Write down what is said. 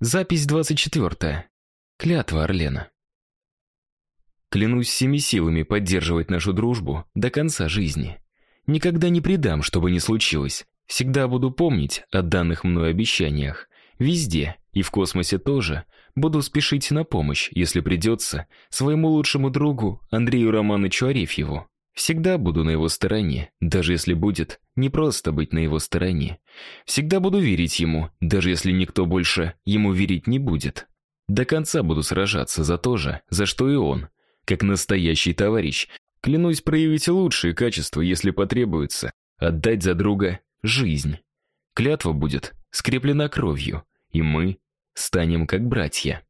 Запись 24. Клятва Орлена. Клянусь всеми силами поддерживать нашу дружбу до конца жизни. Никогда не предам, что бы ни случилось. Всегда буду помнить о данных мной обещаниях. Везде, и в космосе тоже, буду спешить на помощь, если придется, своему лучшему другу Андрею Романовичу Арефьеву. Всегда буду на его стороне, даже если будет не просто быть на его стороне. Всегда буду верить ему, даже если никто больше ему верить не будет. До конца буду сражаться за то же, за что и он. Как настоящий товарищ, клянусь проявить лучшие качества, если потребуется, отдать за друга жизнь. Клятва будет скреплена кровью, и мы станем как братья.